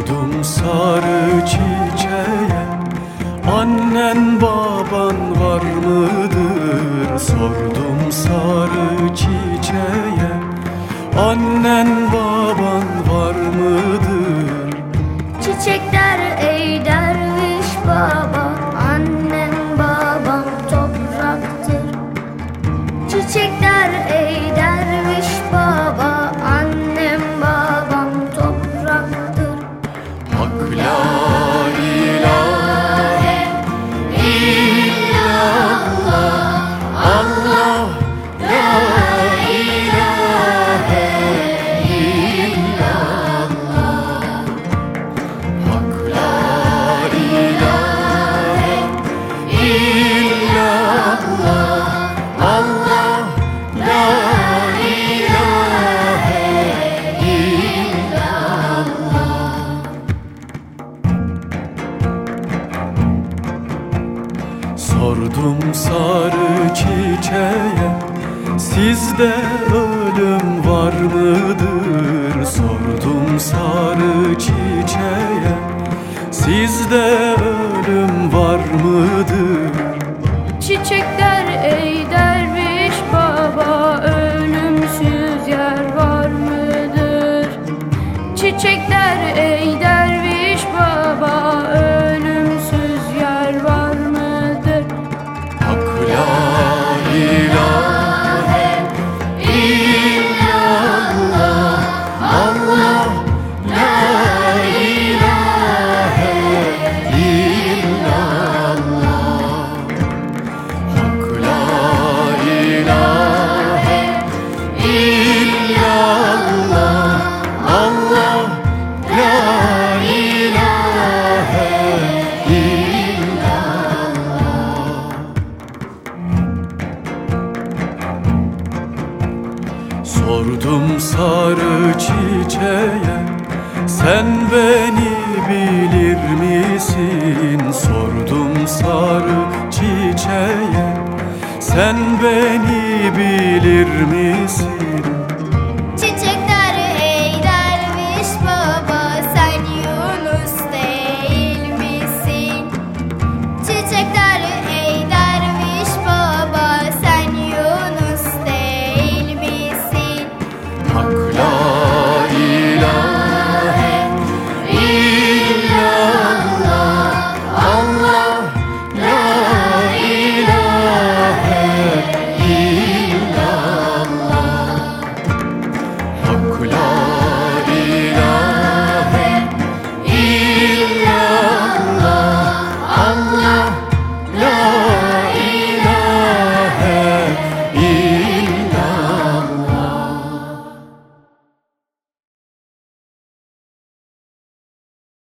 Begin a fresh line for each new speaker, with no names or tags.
Vurdum sarı çiçeğe Annen baban var mıdır?
Sordum sarı çiçeğe Annen baban var mıdır? Çiçekler ey derviş baba Annem babam topraktır
Çiçek Sordum sarı çiçeğe Sizde ölüm var mıdır? Sordum sarı çiçeğe Sizde ölüm var mıdır?
Çiçekler ey derviş baba Ölümsüz yer var mıdır? Çiçekler ey
illallah Allah la ilahe illallah Sordum sarı çiçeğe Sen beni bilir misin? Sordum sarı çiçeğe Sen beni bilir misin? see.